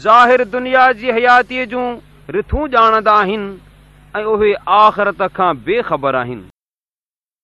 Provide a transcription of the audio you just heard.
ظاهر دنيا جي حياتيءَ جون رٿون ڄاڻندا آهن ۽ اهي آخرت کان بيکبر آهن